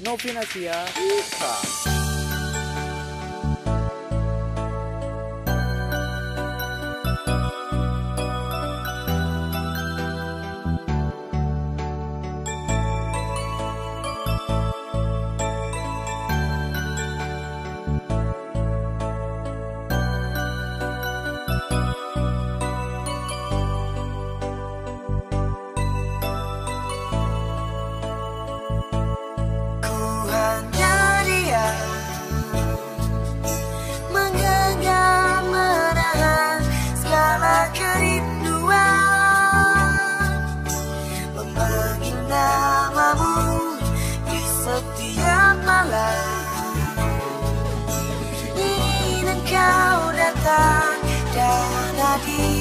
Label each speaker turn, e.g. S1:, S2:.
S1: Novinasia Putra.
S2: Ku melody